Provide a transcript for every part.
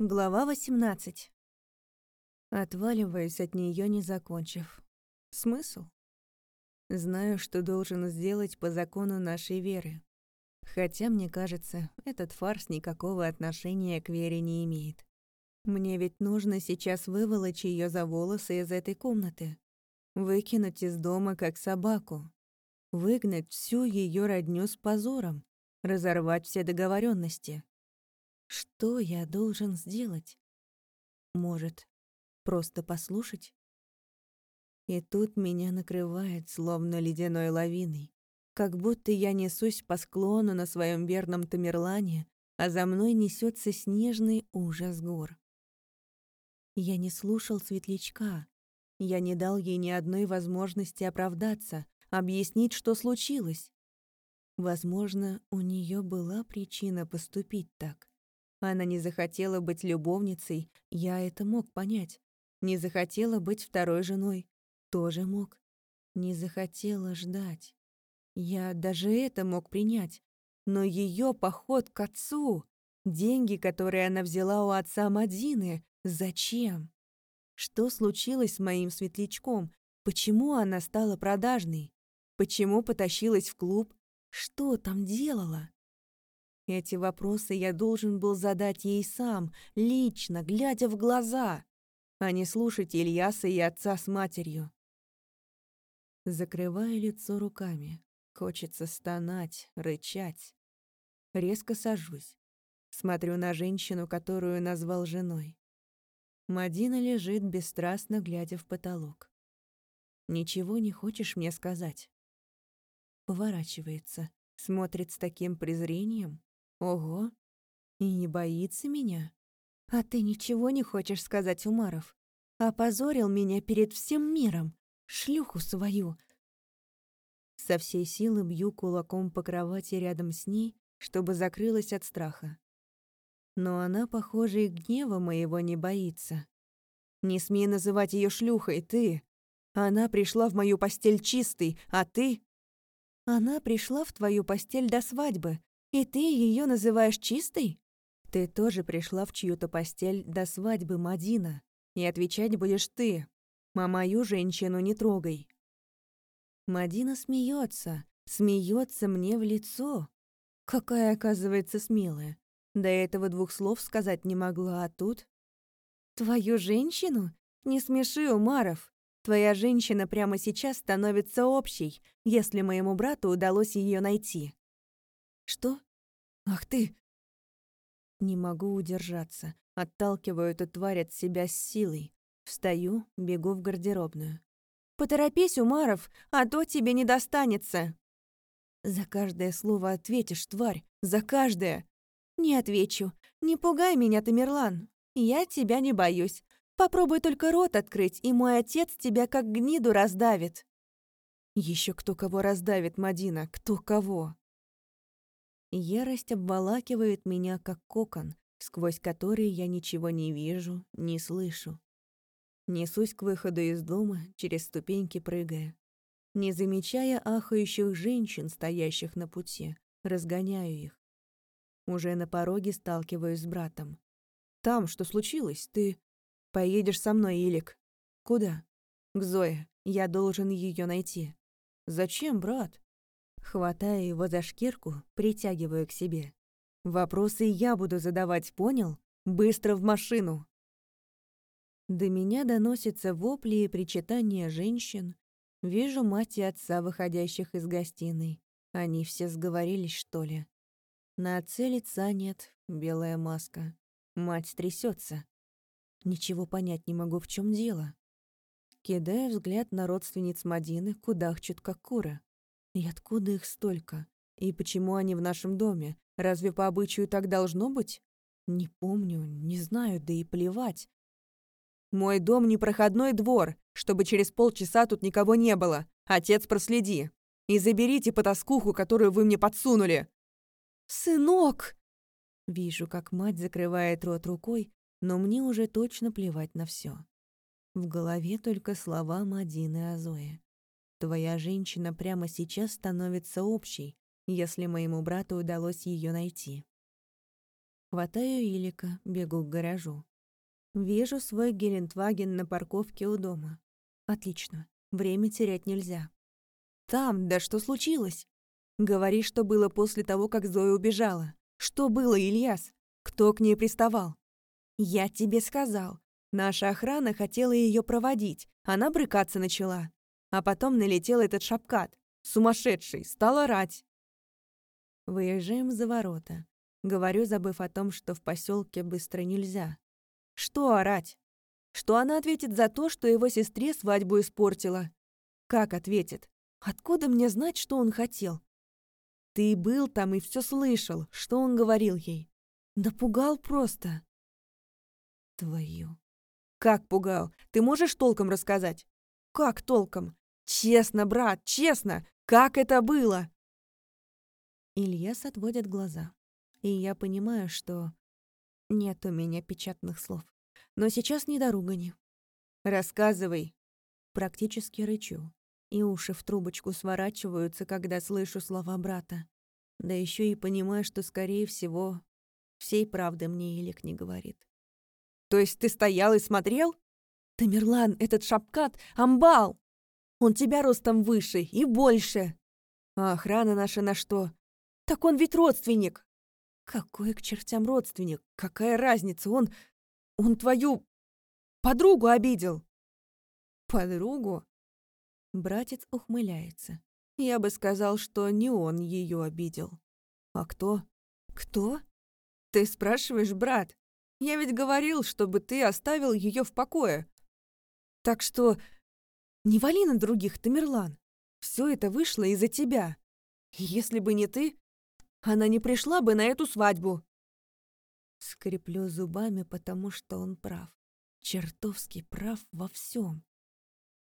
Глава 18. Отваливаюсь от нее, не закончив. Смысл? Знаю, что должен сделать по закону нашей веры. Хотя, мне кажется, этот фарс никакого отношения к вере не имеет. Мне ведь нужно сейчас выволочь ее за волосы из этой комнаты. Выкинуть из дома, как собаку. Выгнать всю ее родню с позором. Разорвать все договоренности. Что я должен сделать? Может, просто послушать? И тут меня накрывает, словно ледяной лавиной, как будто я несусь по склону на своем верном Тамерлане, а за мной несется снежный ужас гор. Я не слушал светлячка, я не дал ей ни одной возможности оправдаться, объяснить, что случилось. Возможно, у нее была причина поступить так. Она не захотела быть любовницей, я это мог понять. Не захотела быть второй женой, тоже мог. Не захотела ждать. Я даже это мог принять. Но ее поход к отцу, деньги, которые она взяла у отца Мадины, зачем? Что случилось с моим светлячком? Почему она стала продажной? Почему потащилась в клуб? Что там делала? Эти вопросы я должен был задать ей сам, лично, глядя в глаза, а не слушать Ильяса и отца с матерью. Закрываю лицо руками. Хочется стонать, рычать. Резко сажусь. Смотрю на женщину, которую назвал женой. Мадина лежит, бесстрастно глядя в потолок. «Ничего не хочешь мне сказать?» Поворачивается, смотрит с таким презрением, Ого, и не боится меня? А ты ничего не хочешь сказать, Умаров? Опозорил меня перед всем миром, шлюху свою. Со всей силы бью кулаком по кровати рядом с ней, чтобы закрылась от страха. Но она, похоже, и гнева моего не боится. Не смей называть ее шлюхой, ты. Она пришла в мою постель чистой, а ты... Она пришла в твою постель до свадьбы, и ты ее называешь чистой? Ты тоже пришла в чью-то постель до свадьбы, Мадина. И отвечать будешь ты. А мою женщину не трогай. Мадина смеется, смеется мне в лицо. Какая, оказывается, смелая. До этого двух слов сказать не могла, а тут... Твою женщину? Не смеши, Умаров. Твоя женщина прямо сейчас становится общей, если моему брату удалось ее найти. «Что? Ах ты!» Не могу удержаться. Отталкиваю эту тварь от себя с силой. Встаю, бегу в гардеробную. «Поторопись, Умаров, а то тебе не достанется!» «За каждое слово ответишь, тварь! За каждое!» «Не отвечу. Не пугай меня, Тамерлан. Я тебя не боюсь. Попробуй только рот открыть, и мой отец тебя как гниду раздавит». Еще кто кого раздавит, Мадина, кто кого. Ярость обволакивает меня, как кокон, сквозь который я ничего не вижу, не слышу. Несусь к выходу из дома, через ступеньки прыгая. Не замечая ахающих женщин, стоящих на пути, разгоняю их. Уже на пороге сталкиваюсь с братом. «Там что случилось? Ты...» «Поедешь со мной, Илик». «Куда?» «К Зое. Я должен ее найти». «Зачем, брат?» Хватая его за шкирку, притягиваю к себе. Вопросы я буду задавать, понял? Быстро в машину. До меня доносятся вопли и причитания женщин. Вижу мать и отца, выходящих из гостиной. Они все сговорились, что ли? На отце лица нет, белая маска. Мать трясется. Ничего понять не могу, в чем дело. Кидая взгляд на родственниц Мадины, кудахчут как кура. И откуда их столько? И почему они в нашем доме? Разве по обычаю так должно быть? Не помню, не знаю, да и плевать. Мой дом не проходной двор, чтобы через полчаса тут никого не было. Отец, проследи. И заберите потаскуху, которую вы мне подсунули. Сынок! Вижу, как мать закрывает рот рукой, но мне уже точно плевать на все. В голове только слова Мадины Азои. Твоя женщина прямо сейчас становится общей, если моему брату удалось ее найти. Хватаю Илика, бегу к гаражу. Вижу свой Гелендваген на парковке у дома. Отлично, время терять нельзя. Там, да что случилось? Говори, что было после того, как Зоя убежала. Что было, Ильяс? Кто к ней приставал? Я тебе сказал. Наша охрана хотела ее проводить. Она брыкаться начала. А потом налетел этот шапкат. Сумасшедший. Стал орать. Выезжаем за ворота. Говорю, забыв о том, что в поселке быстро нельзя. Что орать? Что она ответит за то, что его сестре свадьбу испортила? Как ответит? Откуда мне знать, что он хотел? Ты был там и все слышал, что он говорил ей. Напугал просто. Твою. Как пугал? Ты можешь толком рассказать? Как толком? Честно, брат, честно. Как это было? Ильяс отводит глаза. И я понимаю, что нет у меня печатных слов. Но сейчас не до ругани. Рассказывай. Практически рычу. И уши в трубочку сворачиваются, когда слышу слова брата. Да еще и понимаю, что, скорее всего, всей правды мне Илик не говорит. «То есть ты стоял и смотрел?» «Тамерлан, этот шапкат — амбал! Он тебя ростом выше и больше!» «А охрана наша на что?» Так он ведь родственник. Какой к чертям родственник? Какая разница? Он... Он твою... подругу обидел. Подругу? Братец ухмыляется. Я бы сказал, что не он ее обидел. А кто? Кто? Ты спрашиваешь, брат? Я ведь говорил, чтобы ты оставил ее в покое. Так что не вали на других, Тамерлан. Все это вышло из-за тебя. Если бы не ты, она не пришла бы на эту свадьбу. Скреплю зубами, потому что он прав. Чертовски прав во всем.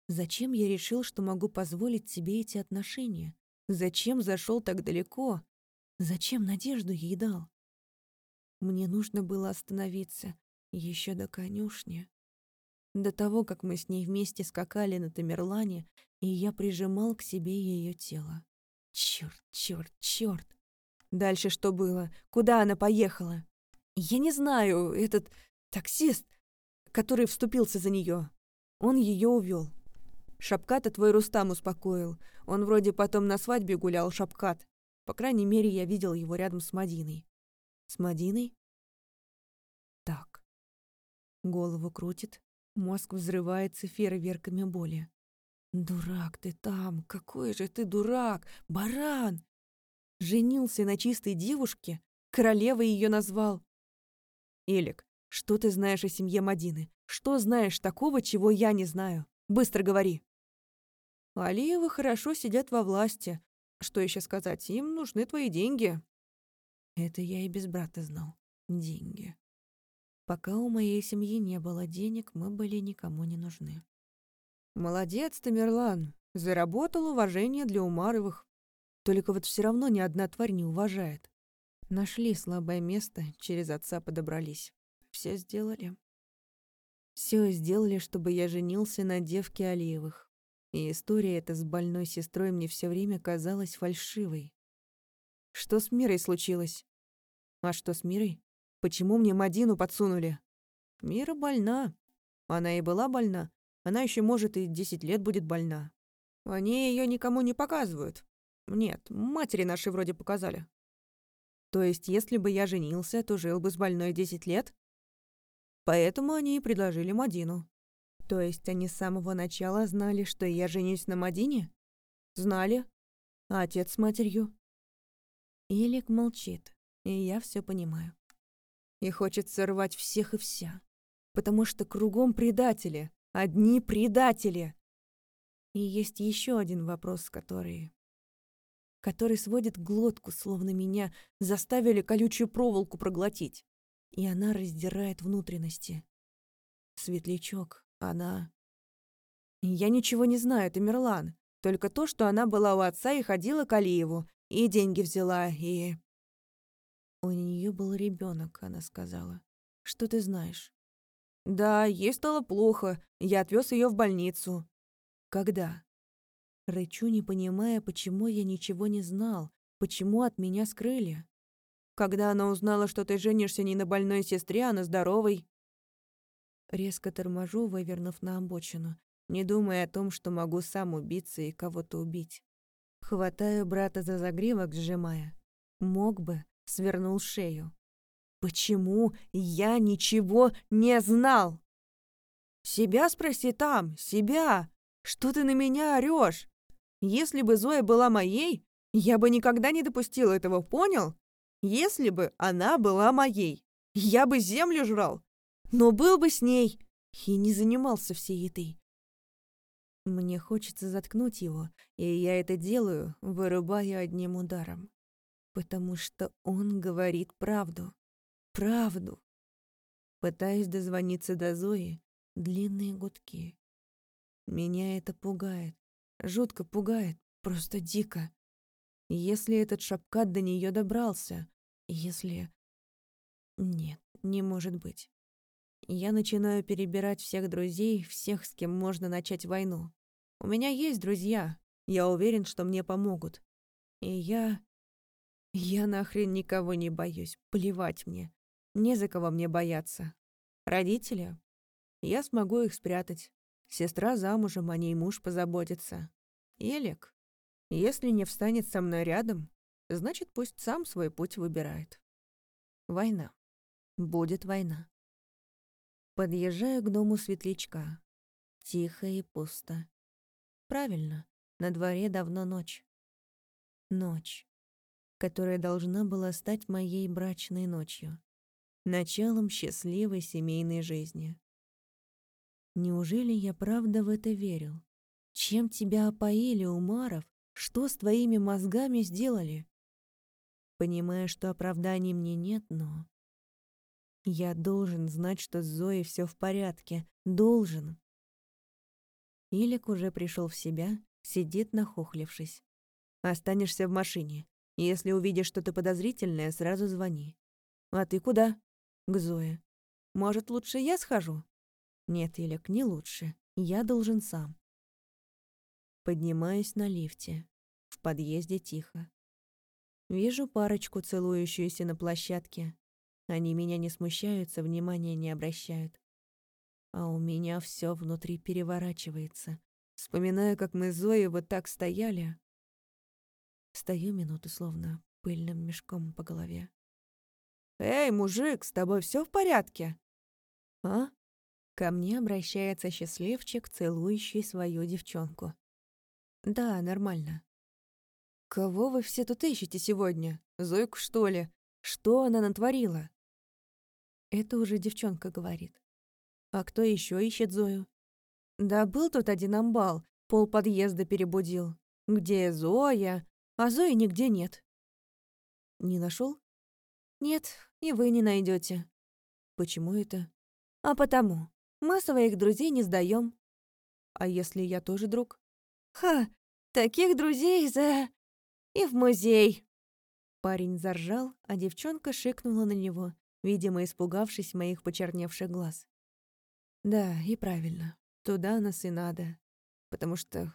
Зачем я решил, что могу позволить себе эти отношения? Зачем зашел так далеко? Зачем надежду ей дал? Мне нужно было остановиться еще до конюшни. До того, как мы с ней вместе скакали на Тамерлане, и я прижимал к себе ее тело. Черт, черт, черт! Дальше что было? Куда она поехала? Я не знаю, этот таксист, который вступился за нее. Он ее увел. Шапката твой Рустам успокоил. Он вроде потом на свадьбе гулял, Шапкат. По крайней мере, я видел его рядом с Мадиной. С Мадиной? Так. Голову крутит, мозг взрывается фейерверками боли. «Дурак ты там! Какой же ты дурак! Баран! Женился на чистой девушке? Королевой ее назвал. Элик, что ты знаешь о семье Мадины? Что знаешь такого, чего я не знаю? Быстро говори. Алиевы хорошо сидят во власти. Что еще сказать? Им нужны твои деньги. Это я и без брата знал. Деньги. Пока у моей семьи не было денег, мы были никому не нужны. Молодец, Тамерлан. Заработал уважение для Умаровых. Только вот все равно ни одна тварь не уважает. Нашли слабое место, через отца подобрались. Все сделали. Все сделали, чтобы я женился на девке Алиевых. И история эта с больной сестрой мне все время казалась фальшивой. Что с Мирой случилось? А что с Мирой? Почему мне Мадину подсунули? Мира больна. Она и была больна. Она еще, может, и десять лет будет больна. Они ее никому не показывают. Нет, матери наши вроде показали. То есть, если бы я женился, то жил бы с больной 10 лет? Поэтому они и предложили Мадину. То есть они с самого начала знали, что я женюсь на Мадине? Знали. А отец с матерью? Илик молчит, и я все понимаю. И хочется рвать всех и вся. Потому что кругом предатели. Одни предатели. И есть еще один вопрос, который который сводит глотку, словно меня заставили колючую проволоку проглотить. И она раздирает внутренности. Светлячок, она... Я ничего не знаю, Тамерлан. Только то, что она была у отца и ходила к Алиеву, и деньги взяла, и... У нее был ребенок, она сказала. Что ты знаешь? Да, ей стало плохо. Я отвез ее в больницу. Когда? Рычу, не понимая, почему я ничего не знал, почему от меня скрыли. когда она узнала, что ты женишься не на больной сестре, а на здоровой. Резко торможу, вывернув на обочину, не думая о том, что могу сам убиться и кого-то убить. Хватаю брата за загривок, сжимая. Мог бы, свернул шею. Почему я ничего не знал? Себя спроси там, себя. Что ты на меня орёшь? Если бы Зоя была моей, я бы никогда не допустил этого, понял? Если бы она была моей, я бы землю жрал, но был бы с ней и не занимался всей этой. Мне хочется заткнуть его, и я это делаю, вырубая одним ударом. Потому что он говорит правду. Правду. Пытаюсь дозвониться до Зои. Длинные гудки. Меня это пугает. Жутко пугает. Просто дико. Если этот шапкат до нее добрался. Если... Нет, не может быть. Я начинаю перебирать всех друзей, всех, с кем можно начать войну. У меня есть друзья. Я уверен, что мне помогут. И я... Я нахрен никого не боюсь. Плевать мне. Не за кого мне бояться. Родители? Я смогу их спрятать. Сестра замужем, о ней муж позаботится. Элик? Если не встанет со мной рядом, значит, пусть сам свой путь выбирает. Война. Будет война. Подъезжаю к дому светлячка. Тихо и пусто. Правильно, на дворе давно ночь. Ночь, которая должна была стать моей брачной ночью. Началом счастливой семейной жизни. Неужели я правда в это верил? Чем тебя опоили, Умаров? Что с твоими мозгами сделали? Понимая, что оправданий мне нет, но... Я должен знать, что с Зоей все в порядке. Должен. Илик уже пришел в себя, сидит нахохлившись. Останешься в машине. Если увидишь что-то подозрительное, сразу звони. А ты куда? К Зое. Может, лучше я схожу? Нет, Илик, не лучше. Я должен сам. Поднимаюсь на лифте. В подъезде тихо. Вижу парочку, целующуюся на площадке. Они меня не смущаются, внимания не обращают. А у меня все внутри переворачивается. Вспоминаю, как мы с Зоей вот так стояли. Стою минуту, словно пыльным мешком по голове. «Эй, мужик, с тобой все в порядке?» «А?» Ко мне обращается счастливчик, целующий свою девчонку. «Да, нормально». «Кого вы все тут ищете сегодня? Зойку, что ли? Что она натворила?» Это уже девчонка говорит. «А кто еще ищет Зою?» «Да был тут один амбал, пол подъезда перебудил. Где Зоя? А Зои нигде нет». «Не нашел? «Нет, и вы не найдете. «Почему это?» «А потому. Мы своих друзей не сдаем. «А если я тоже друг?» «Ха! Таких друзей за... и в музей!» Парень заржал, а девчонка шикнула на него, видимо, испугавшись моих почерневших глаз. «Да, и правильно. Туда нас и надо. Потому что...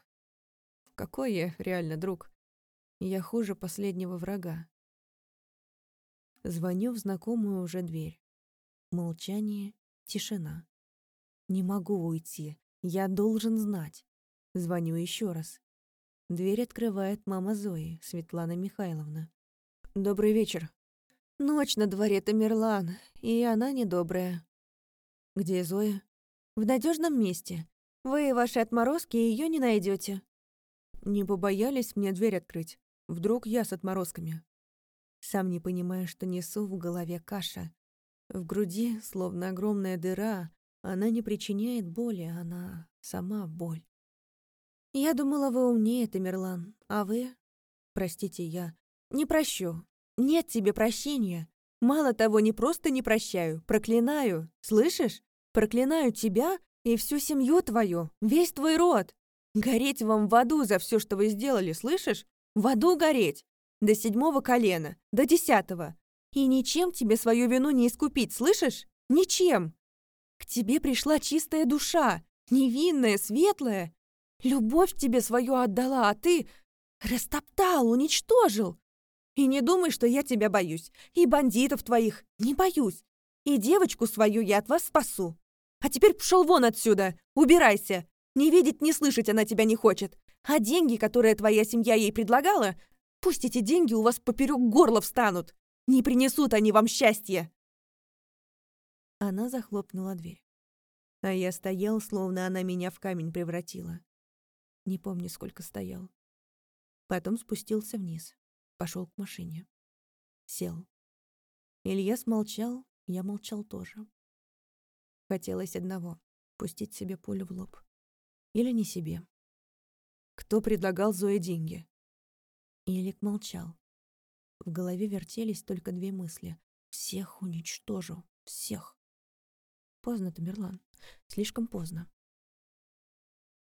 Какой я реально друг? Я хуже последнего врага. Звоню в знакомую уже дверь. Молчание, тишина. Не могу уйти. Я должен знать. Звоню еще раз. Дверь открывает мама Зои, Светлана Михайловна. «Добрый вечер». «Ночь на дворе Тамерлан, и она недобрая». «Где Зоя?» «В надежном месте. Вы и ваши отморозки ее не найдете. Не побоялись мне дверь открыть? Вдруг я с отморозками? Сам не понимая, что несу в голове каша. В груди, словно огромная дыра, она не причиняет боли, она сама боль. «Я думала, вы умнее, Тамерлан, а вы...» «Простите, я...» «Не прощу. Нет тебе прощения. Мало того, не просто не прощаю, проклинаю. Слышишь? Проклинаю тебя и всю семью твою, весь твой род. Гореть вам в аду за все, что вы сделали, слышишь? В аду гореть. До седьмого колена, до десятого. И ничем тебе свою вину не искупить, слышишь? Ничем. К тебе пришла чистая душа, невинная, светлая, Любовь тебе свою отдала, а ты растоптал, уничтожил. И не думай, что я тебя боюсь. И бандитов твоих не боюсь. И девочку свою я от вас спасу. А теперь пшел вон отсюда. Убирайся. Не видеть, не слышать она тебя не хочет. А деньги, которые твоя семья ей предлагала, пусть эти деньги у вас поперек горла встанут. Не принесут они вам счастья. Она захлопнула дверь. А я стоял, словно она меня в камень превратила. Не помню, сколько стоял. Потом спустился вниз. Пошел к машине. Сел. Илья смолчал, я молчал тоже. Хотелось одного — пустить себе пулю в лоб. Или не себе. Кто предлагал Зое деньги? Илик молчал. В голове вертелись только две мысли. Всех уничтожу. Всех. Поздно, Тамерлан. Слишком поздно.